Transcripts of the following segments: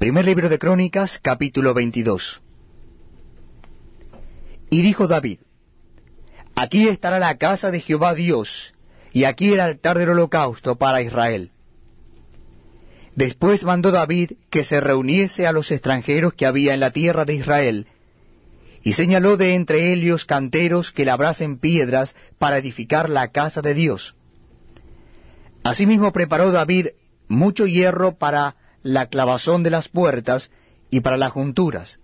Primer libro de Crónicas, capítulo 22. Y dijo David, Aquí estará la casa de Jehová Dios, y aquí el altar del holocausto para Israel. Después mandó David que se reuniese a los extranjeros que había en la tierra de Israel, y señaló de entre ellos canteros que labrasen piedras para edificar la casa de Dios. Asimismo preparó David mucho hierro para la clavazón de las puertas y para las junturas,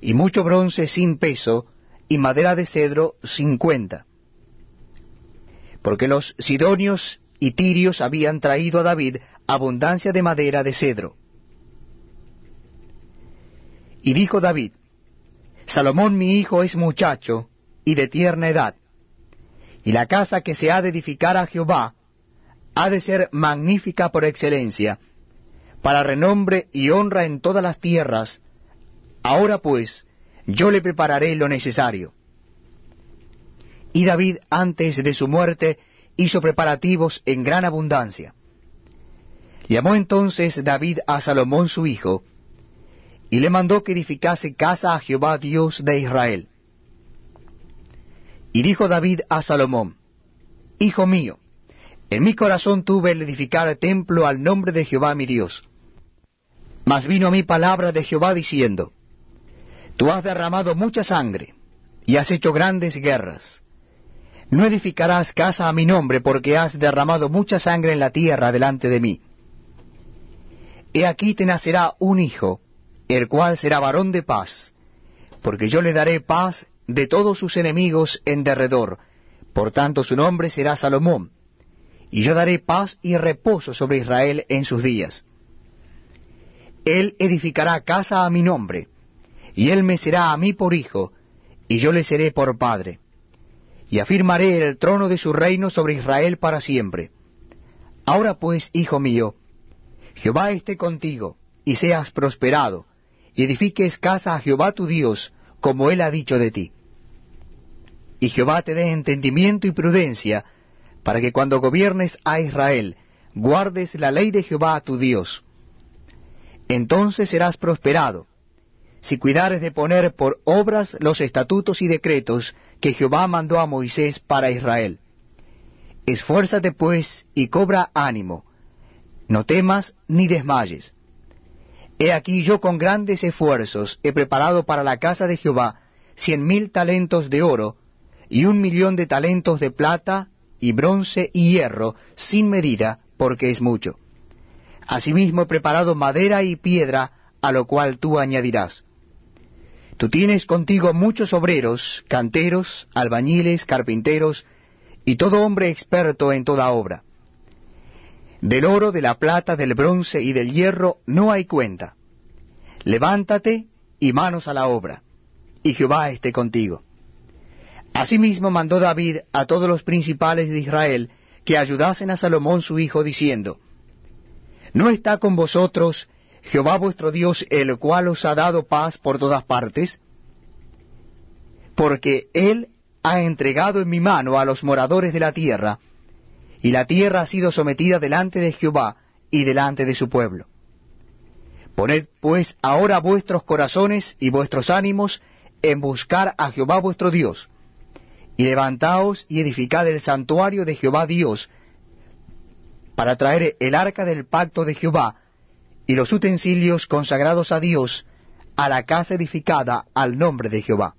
y mucho bronce sin peso, y madera de cedro sin cuenta. Porque los sidonios y tirios habían traído a David abundancia de madera de cedro. Y dijo David, Salomón mi hijo es muchacho y de tierna edad, y la casa que se ha de edificar a Jehová ha de ser magnífica por excelencia, para renombre y honra en todas las tierras. Ahora pues, yo le prepararé lo necesario. Y David antes de su muerte hizo preparativos en gran abundancia. Llamó entonces David a Salomón su hijo, y le mandó que edificase casa a Jehová Dios de Israel. Y dijo David a Salomón, Hijo mío, en mi corazón tuve el edificar templo al nombre de Jehová mi Dios. Mas vino a mí palabra de Jehová diciendo, Tú has derramado mucha sangre, y has hecho grandes guerras. No edificarás casa a mi nombre, porque has derramado mucha sangre en la tierra delante de mí. He aquí te nacerá un hijo, el cual será varón de paz, porque yo le daré paz de todos sus enemigos en derredor, por tanto su nombre será Salomón, y yo daré paz y reposo sobre Israel en sus días. Él edificará casa a mi nombre, y él me será a mí por hijo, y yo le seré por padre. Y afirmaré el trono de su reino sobre Israel para siempre. Ahora pues, hijo mío, Jehová esté contigo, y seas prosperado, y edifiques casa a Jehová tu Dios, como él ha dicho de ti. Y Jehová te dé entendimiento y prudencia, para que cuando gobiernes a Israel, guardes la ley de Jehová tu Dios, entonces serás prosperado, si cuidares de poner por obras los estatutos y decretos que Jehová mandó a Moisés para Israel. Esfuérzate pues y cobra ánimo, no temas ni desmayes. He aquí yo con grandes esfuerzos he preparado para la casa de Jehová cien mil talentos de oro, y un millón de talentos de plata, y bronce y hierro, sin medida, porque es mucho. Asimismo he preparado madera y piedra, a lo cual tú añadirás. Tú tienes contigo muchos obreros, canteros, albañiles, carpinteros, y todo hombre experto en toda obra. Del oro, de la plata, del bronce y del hierro no hay cuenta. Levántate y manos a la obra, y Jehová esté contigo. Asimismo mandó David a todos los principales de Israel que ayudasen a Salomón su hijo, diciendo, ¿No está con vosotros Jehová vuestro Dios, el cual os ha dado paz por todas partes? Porque Él ha entregado en mi mano a los moradores de la tierra, y la tierra ha sido sometida delante de Jehová y delante de su pueblo. Poned pues ahora vuestros corazones y vuestros ánimos en buscar a Jehová vuestro Dios, y levantaos y edificad el santuario de Jehová Dios, para traer el arca del pacto de Jehová y los utensilios consagrados a Dios a la casa edificada al nombre de Jehová.